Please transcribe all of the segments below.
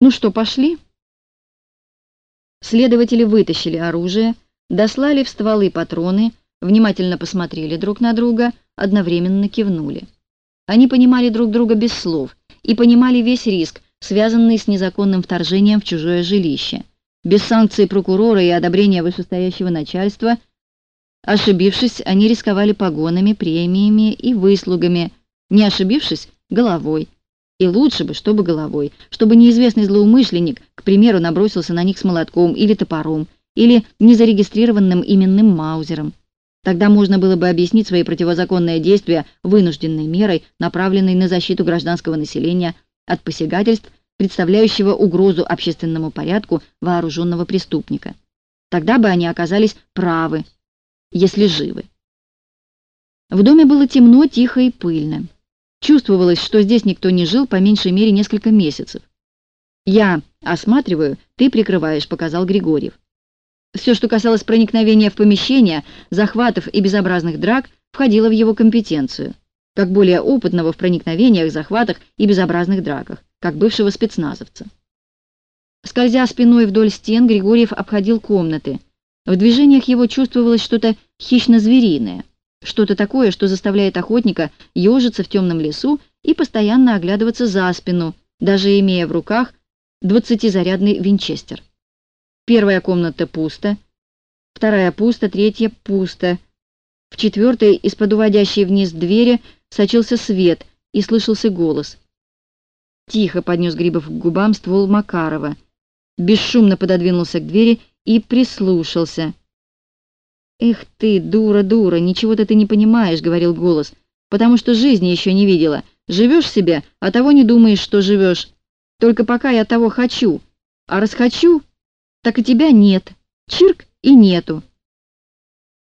Ну что, пошли? Следователи вытащили оружие, дослали в стволы патроны, внимательно посмотрели друг на друга, одновременно кивнули. Они понимали друг друга без слов и понимали весь риск, связанный с незаконным вторжением в чужое жилище. Без санкции прокурора и одобрения вышестоящего начальства, ошибившись, они рисковали погонами, премиями и выслугами, не ошибившись, головой. И лучше бы, чтобы головой, чтобы неизвестный злоумышленник, к примеру, набросился на них с молотком или топором, или незарегистрированным именным маузером. Тогда можно было бы объяснить свои противозаконные действия вынужденной мерой, направленной на защиту гражданского населения от посягательств, представляющего угрозу общественному порядку вооруженного преступника. Тогда бы они оказались правы, если живы. В доме было темно, тихо и пыльно. Чувствовалось, что здесь никто не жил по меньшей мере несколько месяцев. «Я осматриваю, ты прикрываешь», — показал Григорьев. Все, что касалось проникновения в помещение, захватов и безобразных драк, входило в его компетенцию, как более опытного в проникновениях, захватах и безобразных драках, как бывшего спецназовца. Скользя спиной вдоль стен, Григорьев обходил комнаты. В движениях его чувствовалось что-то хищно-звериное. Что-то такое, что заставляет охотника ежиться в темном лесу и постоянно оглядываться за спину, даже имея в руках двадцатизарядный винчестер. Первая комната пуста, вторая пуста, третья пуста. В четвертой, из-под уводящей вниз двери, сочился свет и слышался голос. Тихо поднес Грибов к губам ствол Макарова, бесшумно пододвинулся к двери и прислушался — «Эх ты, дура, дура, ничего-то ты не понимаешь», — говорил голос, «потому что жизни еще не видела. Живешь себе, а того не думаешь, что живешь. Только пока я того хочу. А раз хочу, так и тебя нет. Чирк и нету».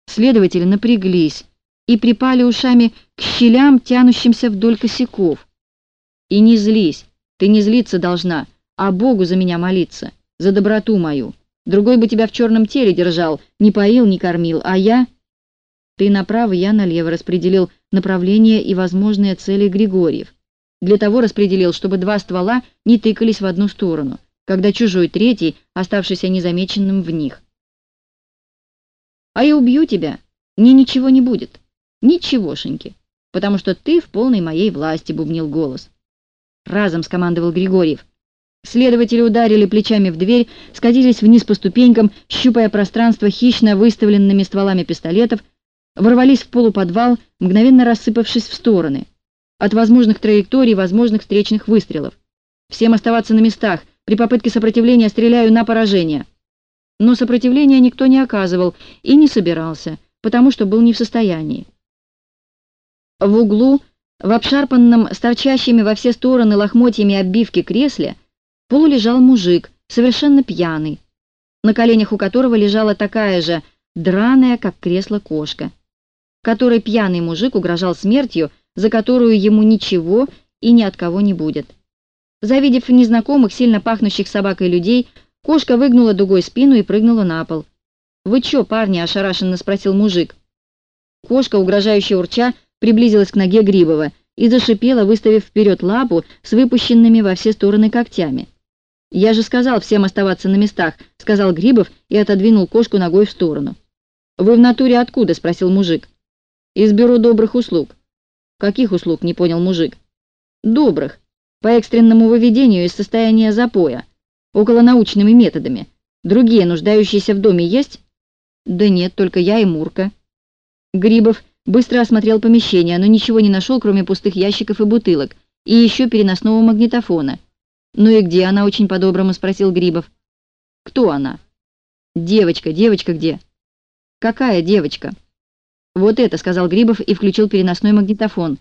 Следователи напряглись и припали ушами к щелям, тянущимся вдоль косяков. «И не злись, ты не злиться должна, а Богу за меня молиться, за доброту мою». Другой бы тебя в черном теле держал, не поил, не кормил, а я... Ты направо, я налево распределил направление и возможные цели Григорьев. Для того распределил, чтобы два ствола не тыкались в одну сторону, когда чужой третий, оставшийся незамеченным в них. А я убью тебя, мне ничего не будет. Ничегошеньки, потому что ты в полной моей власти, бубнил голос. Разом скомандовал Григорьев. Следователи ударили плечами в дверь, скатились вниз по ступенькам, щупая пространство хищно выставленными стволами пистолетов, ворвались в полуподвал, мгновенно рассыпавшись в стороны. От возможных траекторий, возможных встречных выстрелов. Всем оставаться на местах. При попытке сопротивления стреляю на поражение. Но сопротивления никто не оказывал и не собирался, потому что был не в состоянии. В углу, в обшарпанном, с торчащими во все стороны лохмотьями оббивки кресле, полу лежал мужик, совершенно пьяный, на коленях у которого лежала такая же драная, как кресло, кошка, которой пьяный мужик угрожал смертью, за которую ему ничего и ни от кого не будет. Завидев незнакомых, сильно пахнущих собакой людей, кошка выгнула дугой спину и прыгнула на пол. «Вы чё, парни?» — ошарашенно спросил мужик. Кошка, угрожающе урча, приблизилась к ноге Грибова и зашипела, выставив вперед лапу с выпущенными во все стороны когтями. «Я же сказал всем оставаться на местах», — сказал Грибов и отодвинул кошку ногой в сторону. «Вы в натуре откуда?» — спросил мужик. «Из бюро добрых услуг». «Каких услуг?» — не понял мужик. «Добрых. По экстренному выведению из состояния запоя. Околонаучными методами. Другие, нуждающиеся в доме, есть?» «Да нет, только я и Мурка». Грибов быстро осмотрел помещение, но ничего не нашел, кроме пустых ящиков и бутылок, и еще переносного магнитофона — «Ну и где она?» — очень по-доброму спросил Грибов. «Кто она?» «Девочка, девочка где?» «Какая девочка?» «Вот это», — сказал Грибов и включил переносной магнитофон.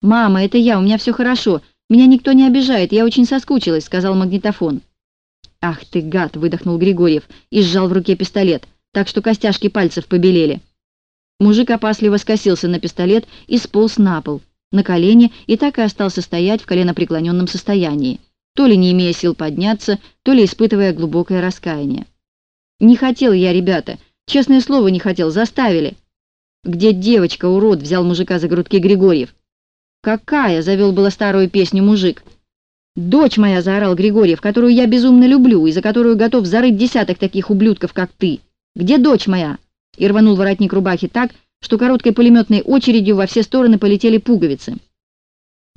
«Мама, это я, у меня все хорошо. Меня никто не обижает, я очень соскучилась», — сказал магнитофон. «Ах ты, гад!» — выдохнул Григорьев и сжал в руке пистолет, так что костяшки пальцев побелели. Мужик опасливо скосился на пистолет и сполз на пол, на колени, и так и остался стоять в коленопреклоненном состоянии то ли не имея сил подняться, то ли испытывая глубокое раскаяние. «Не хотел я, ребята, честное слово, не хотел, заставили». «Где девочка, урод?» — взял мужика за грудки Григорьев. «Какая?» — завел было старую песню мужик. «Дочь моя!» — заорал Григорьев, которую я безумно люблю и за которую готов зарыть десяток таких ублюдков, как ты. «Где дочь моя?» И рванул воротник рубахи так, что короткой пулеметной очередью во все стороны полетели пуговицы.